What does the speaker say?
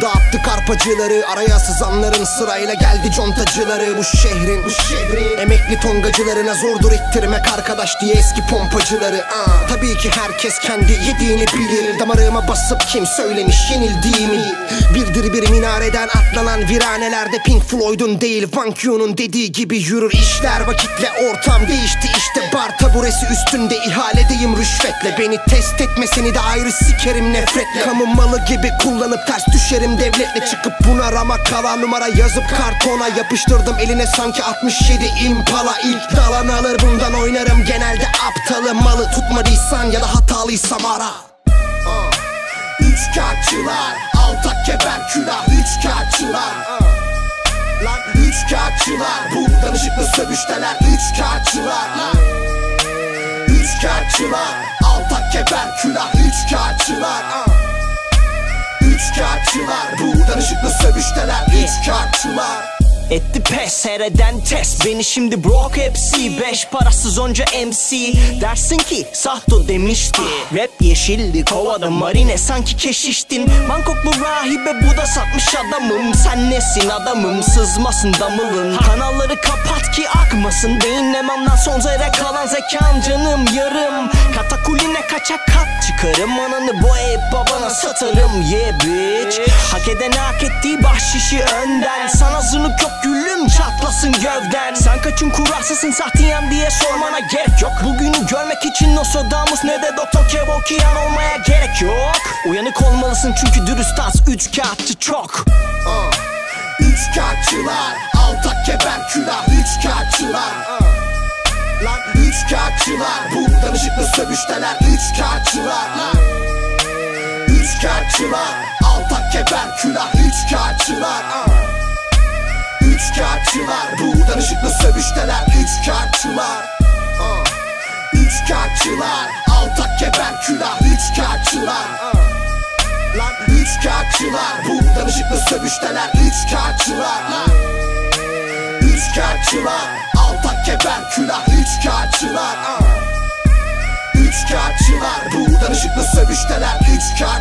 Dağıttı karpacıları araya sızanların sırayla geldi contacıları. Bu şehrin, bu şehrin Emekli tongacılarına zordur ittirmek arkadaş diye eski pompacıları. Aa, Tabii ki herkes kendi yediğini bilir. Damarıma basıp kim söylemiş yenildiğimi? Birdir bir minareden atlanan viranelerde Pink Floyd'un değil Van Q'nun dediği gibi yürür işler. Vakitle ortam değişti işte bar taburesi üstünde ihaledeyim rüşvetle. Beni test etmesini de ayrı sikerim nefretle. Kamu malı gibi kullanıp ters düşerim devletle Çıkıp buna ramak kala numara yazıp kartona Yapıştırdım eline sanki 67 impala. İlk dalan alır bundan oynarım. Genelde aptalı malı Tutmadıysan ya da hatalıysam ara. Aa. Üç kağıtçılar Altak keber külah. Üç kağıtçılar Lan üç kağıtçılar Buradan ışıklı sövüşteler. Üç kağıtçılar Lan. Üç kağıtçılar Altak keber külah. Üç kağıtçılar Sövüşteler Üç kağıtçılar Etti pes hereden test. Beni şimdi brok hepsi. Beş parasız onca MC Dersin ki sahto demişti. Rap yeşilli kovada marine. Sanki keşiştin. Bangkoklu rahibe bu da satmış adamım. Sen nesin adamım? Sızmasın damılın. Kanalları kapat ki akmasın Beyinlememden son zerre kalan zekan canım yarım. Katakuline kaçak kat. Çıkarım Ananı boyayıp babana satarım. Yeah bitch. Hak edene hak ettiği bahşişi önden. Sana zınık yok gülüm çatlasın gövden. Sen kaçın kurarsızsın sahtiyen diye sormana gerek yok. Bugünü görmek için Nostradamus ne de Doktor Kevokian olmaya gerek yok. Uyanık olmalısın çünkü dürüst az üç kağıtçı çok. Aa. Üç kağıtçılar Altak keber külah kağıtçılar Buradan ışıklı sövüşteler. Üç kağıtçılar Üç kağıtçılar Altak keber külah. Üç kağıtçılar Üç kağıtçılar Buradan ışıklı sövüşteler. Üç kağıtçılar. Üç kağıtçılar Altak keber külah. Üç kağıtçılar üç kağıtçılar Buradan ışıklı sövüşteler. Üç kağıtçılar Üç kağıtçılar külah Üç kağıtçılar Üç kağıtçılar Buradan ışıklı sövüşteler. Üç kağıtçılar